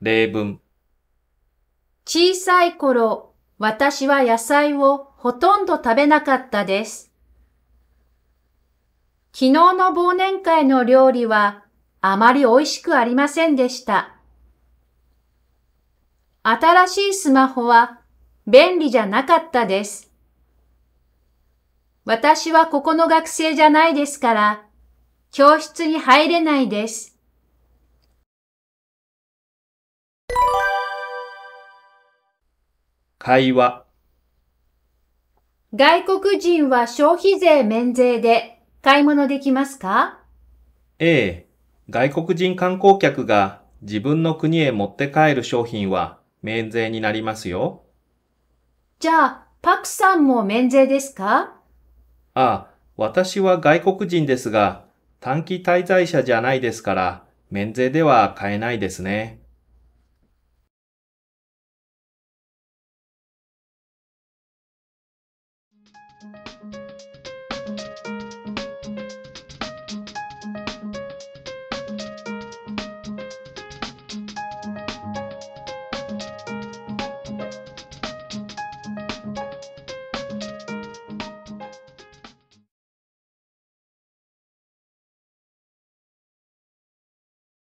例文。小さい頃、私は野菜をほとんど食べなかったです。昨日の忘年会の料理はあまり美味しくありませんでした。新しいスマホは便利じゃなかったです。私はここの学生じゃないですから、教室に入れないです。会話。外国人は消費税免税で買い物できますか？A、外国人観光客が自分の国へ持って帰る商品は免税になりますよ。じゃあ、パクさんも免税ですか？あ、私は外国人ですが、短期滞在者じゃないですから、免税では買えないですね。